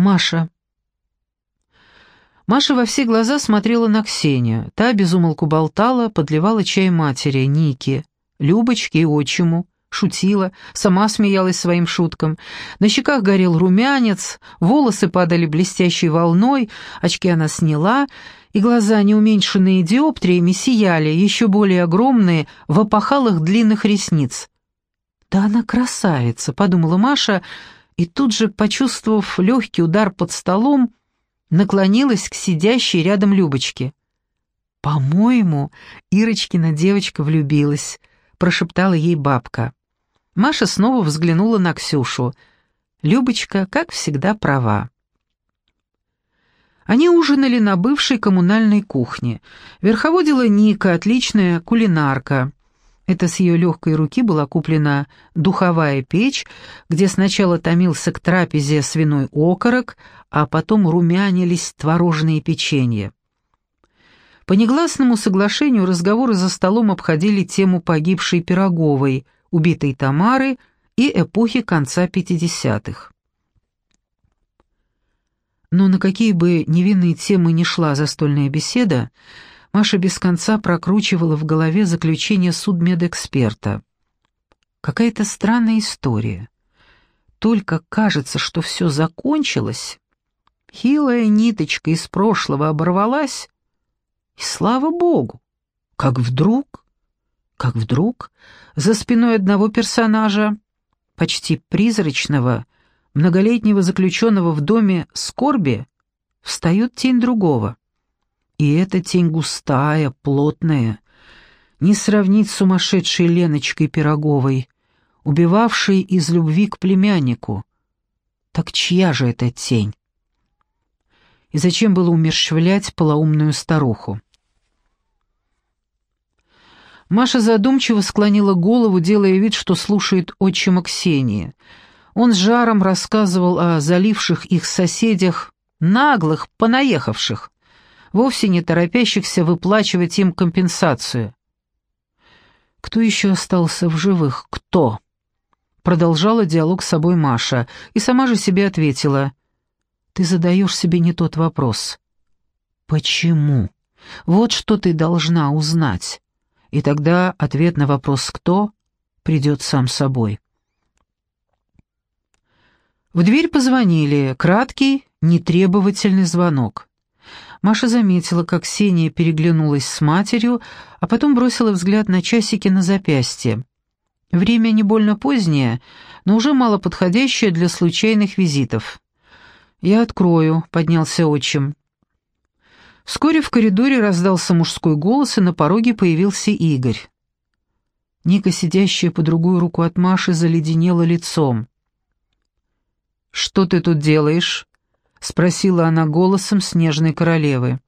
Маша. Маша во все глаза смотрела на Ксению. Та безумолку болтала, подливала чай матери, Нике, Любочке и отчиму, шутила, сама смеялась своим шуткам. На щеках горел румянец, волосы падали блестящей волной, очки она сняла, и глаза, неуменьшенные диоптриями, сияли, еще более огромные, в опахалах длинных ресниц. «Да она красавица», — подумала Маша, и тут же, почувствовав легкий удар под столом, наклонилась к сидящей рядом Любочке. «По-моему, Ирочкина девочка влюбилась», — прошептала ей бабка. Маша снова взглянула на Ксюшу. Любочка, как всегда, права. Они ужинали на бывшей коммунальной кухне. Верховодила Ника, отличная кулинарка. Это с ее легкой руки была куплена духовая печь, где сначала томился к трапезе свиной окорок, а потом румянились творожные печенья. По негласному соглашению разговоры за столом обходили тему погибшей Пироговой, убитой Тамары и эпохи конца 50-х. Но на какие бы невинные темы ни шла застольная беседа, Маша без конца прокручивала в голове заключение судмедэксперта. Какая-то странная история. Только кажется, что все закончилось. Хилая ниточка из прошлого оборвалась, и слава богу, как вдруг, как вдруг, за спиной одного персонажа, почти призрачного, многолетнего заключенного в доме скорби, встает тень другого. И эта тень густая, плотная, не сравнить с сумасшедшей Леночкой Пироговой, убивавшей из любви к племяннику. Так чья же эта тень? И зачем было умерщвлять полоумную старуху? Маша задумчиво склонила голову, делая вид, что слушает отчима Ксении. Он с жаром рассказывал о заливших их соседях, наглых, понаехавших вовсе не торопящихся выплачивать им компенсацию. «Кто еще остался в живых? Кто?» Продолжала диалог с собой Маша и сама же себе ответила. «Ты задаешь себе не тот вопрос». «Почему? Вот что ты должна узнать». И тогда ответ на вопрос «кто» придет сам собой. В дверь позвонили, краткий, нетребовательный звонок. Маша заметила, как Ксения переглянулась с матерью, а потом бросила взгляд на часики на запястье. Время не больно позднее, но уже мало подходящее для случайных визитов. «Я открою», — поднялся отчим. Вскоре в коридоре раздался мужской голос, и на пороге появился Игорь. Ника, сидящая по другую руку от Маши, заледенела лицом. «Что ты тут делаешь?» — спросила она голосом снежной королевы.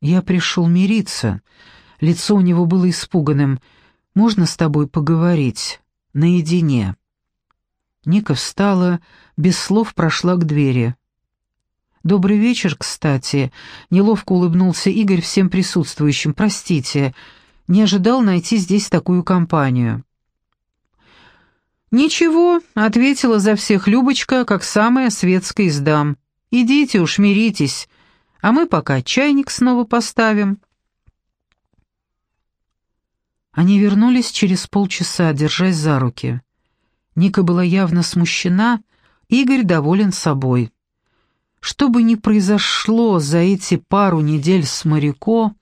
«Я пришел мириться». Лицо у него было испуганным. «Можно с тобой поговорить? Наедине?» Ника встала, без слов прошла к двери. «Добрый вечер, кстати», — неловко улыбнулся Игорь всем присутствующим. «Простите, не ожидал найти здесь такую компанию». «Ничего», — ответила за всех Любочка, как самая светская из дам. «Идите уж, миритесь, а мы пока чайник снова поставим». Они вернулись через полчаса, держась за руки. Ника была явно смущена, Игорь доволен собой. Что бы ни произошло за эти пару недель с Моряко,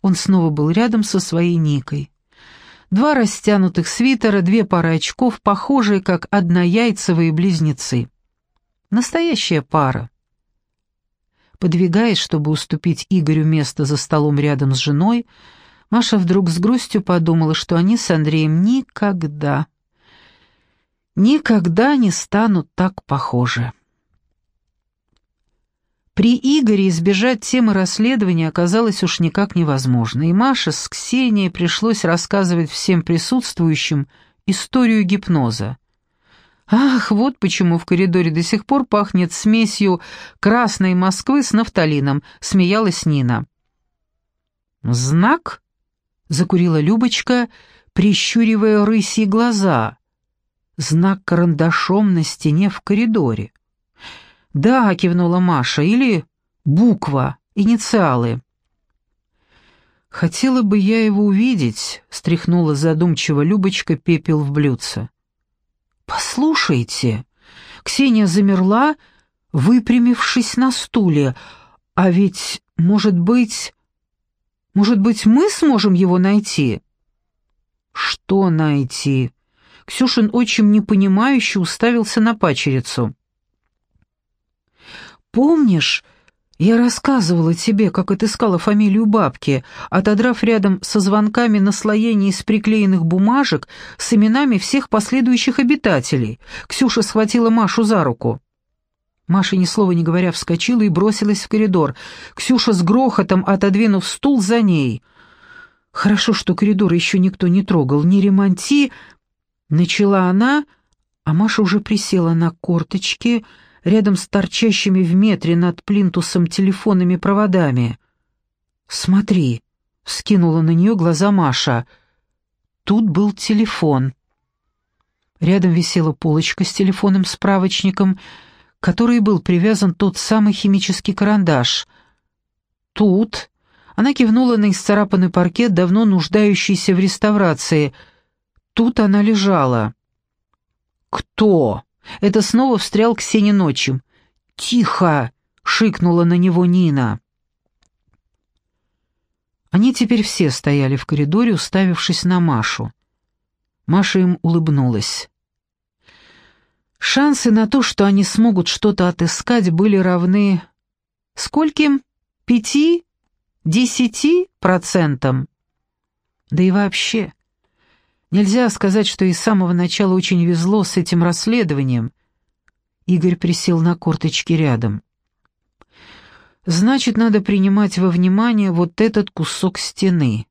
он снова был рядом со своей Никой. Два растянутых свитера, две пары очков, похожие как однояйцевые близнецы. Настоящая пара. Подвигаясь, чтобы уступить Игорю место за столом рядом с женой, Маша вдруг с грустью подумала, что они с Андреем никогда, никогда не станут так похожи. При Игоре избежать темы расследования оказалось уж никак невозможно, и Маше с Ксенией пришлось рассказывать всем присутствующим историю гипноза. Ах, вот почему в коридоре до сих пор пахнет смесью красной Москвы с нафталином, смеялась Нина. «Знак?» — закурила Любочка, прищуривая рысьи глаза. «Знак карандашом на стене в коридоре». «Да», — кивнула Маша, — «или буква, инициалы». «Хотела бы я его увидеть», — стряхнула задумчиво Любочка пепел в блюдце. «Послушайте», — Ксения замерла, выпрямившись на стуле, «а ведь, может быть, может быть, мы сможем его найти?» «Что найти?» Ксюшин очень непонимающе уставился на пачерицу. «Помнишь, я рассказывала тебе, как отыскала фамилию бабки, отодрав рядом со звонками наслоение из приклеенных бумажек с именами всех последующих обитателей?» Ксюша схватила Машу за руку. Маша, ни слова не говоря, вскочила и бросилась в коридор. Ксюша с грохотом, отодвинув стул за ней. «Хорошо, что коридор еще никто не трогал. Не ремонти...» Начала она, а Маша уже присела на корточки рядом с торчащими в метре над плинтусом телефонными проводами. «Смотри», — вскинула на нее глаза Маша. Тут был телефон. Рядом висела полочка с телефонным справочником — к которой был привязан тот самый химический карандаш. Тут она кивнула на исцарапанный паркет, давно нуждающийся в реставрации. Тут она лежала. «Кто?» Это снова встрял Ксения ночью. «Тихо!» — шикнула на него Нина. Они теперь все стояли в коридоре, уставившись на Машу. Маша им улыбнулась. Шансы на то, что они смогут что-то отыскать, были равны... Скольким? Пяти? Десяти процентам? Да и вообще, нельзя сказать, что и с самого начала очень везло с этим расследованием. Игорь присел на корточки рядом. Значит, надо принимать во внимание вот этот кусок стены.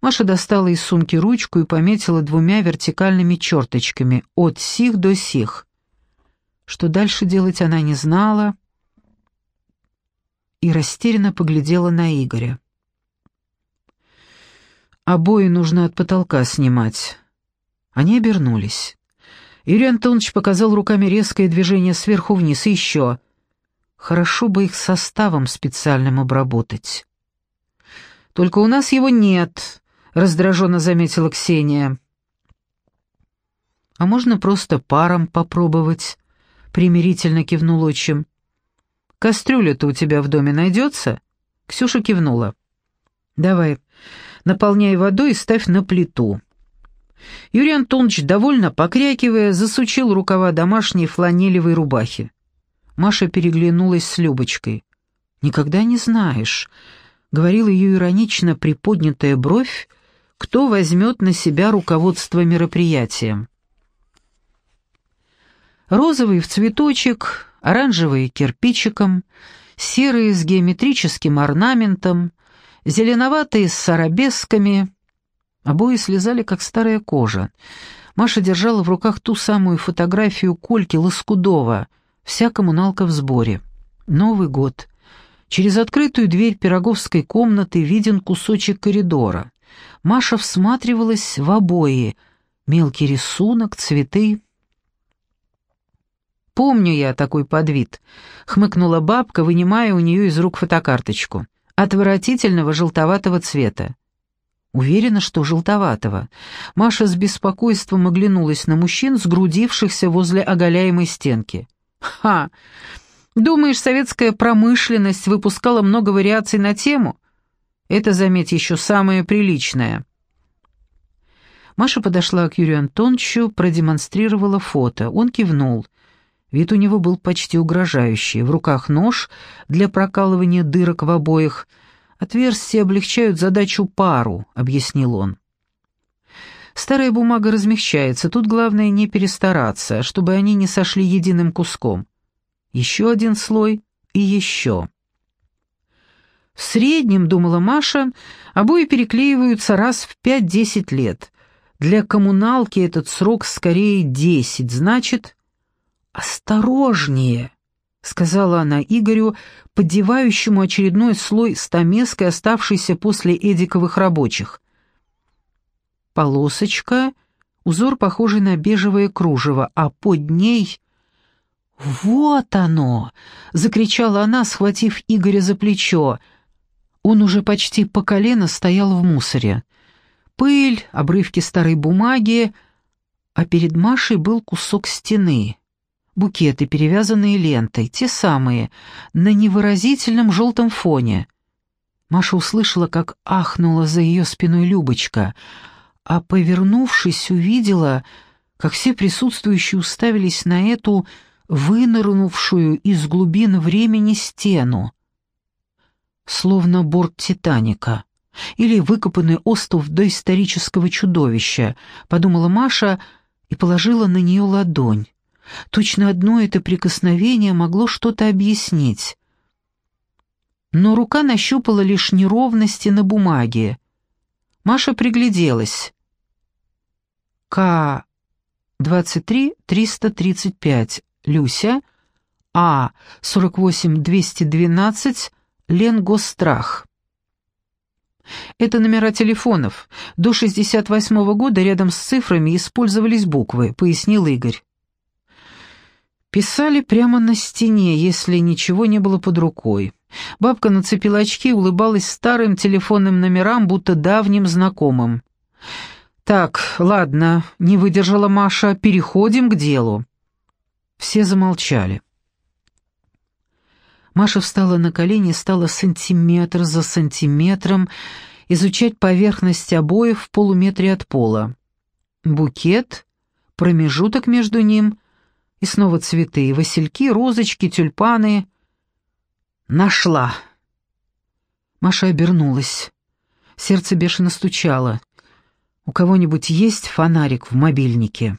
Маша достала из сумки ручку и пометила двумя вертикальными черточками «от сих до сих». Что дальше делать она не знала и растерянно поглядела на Игоря. «Обои нужно от потолка снимать». Они обернулись. Юрий Антонович показал руками резкое движение сверху вниз и еще. Хорошо бы их составом специальным обработать. Только у нас его нет», — раздраженно заметила Ксения. «А можно просто паром попробовать?» — примирительно кивнул отчим. «Кастрюля-то у тебя в доме найдется?» Ксюша кивнула. «Давай, наполняй водой и ставь на плиту». Юрий Антонович, довольно покрякивая, засучил рукава домашней фланелевой рубахи. Маша переглянулась с Любочкой. «Никогда не знаешь», говорила ее иронично приподнятая бровь, кто возьмет на себя руководство мероприятием. Розовый в цветочек, оранжевый кирпичиком, серые с геометрическим орнаментом, зеленоватые с арабесками. Обои слезали, как старая кожа. Маша держала в руках ту самую фотографию Кольки Лоскудова, вся коммуналка в сборе. Новый год. Через открытую дверь пироговской комнаты виден кусочек коридора. Маша всматривалась в обои. Мелкий рисунок, цветы. «Помню я такой подвид», — хмыкнула бабка, вынимая у нее из рук фотокарточку. «Отвратительного желтоватого цвета». Уверена, что желтоватого. Маша с беспокойством оглянулась на мужчин, сгрудившихся возле оголяемой стенки. «Ха! Думаешь, советская промышленность выпускала много вариаций на тему? Это, заметь, еще самое приличное. Маша подошла к Юрию Антоновичу, продемонстрировала фото. Он кивнул. Вид у него был почти угрожающий. В руках нож для прокалывания дырок в обоих. «Отверстия облегчают задачу пару», — объяснил он. Старая бумага размягчается, тут главное не перестараться, чтобы они не сошли единым куском еще один слой и еще. В среднем, думала Маша, обои переклеиваются раз в 5-10 лет. Для коммуналки этот срок скорее 10, значит... «Осторожнее!» — сказала она Игорю, поддевающему очередной слой стамеской, оставшийся после эдиковых рабочих. Полосочка, узор похожий на бежевое кружево, а под ней «Вот оно!» — закричала она, схватив Игоря за плечо. Он уже почти по колено стоял в мусоре. Пыль, обрывки старой бумаги, а перед Машей был кусок стены. Букеты, перевязанные лентой, те самые, на невыразительном желтом фоне. Маша услышала, как ахнула за ее спиной Любочка, а, повернувшись, увидела, как все присутствующие уставились на эту вынырнувшую из глубин времени стену, словно борт Титаника или выкопанный остов доисторического чудовища, подумала Маша и положила на нее ладонь. Точно одно это прикосновение могло что-то объяснить. Но рука нащупала лишь неровности на бумаге. Маша пригляделась. К-23-335, Люся, А-48-212, Ленгострах. Это номера телефонов. До 68-го года рядом с цифрами использовались буквы, пояснил Игорь. Писали прямо на стене, если ничего не было под рукой. Бабка нацепила очки и улыбалась старым телефонным номерам, будто давним знакомым. «Так, ладно», — не выдержала Маша, — «переходим к делу». Все замолчали. Маша встала на колени и стала сантиметр за сантиметром изучать поверхность обоев в полуметре от пола. Букет, промежуток между ним и снова цветы, васильки, розочки, тюльпаны. Нашла. Маша обернулась. Сердце бешено стучало. «У кого-нибудь есть фонарик в мобильнике?»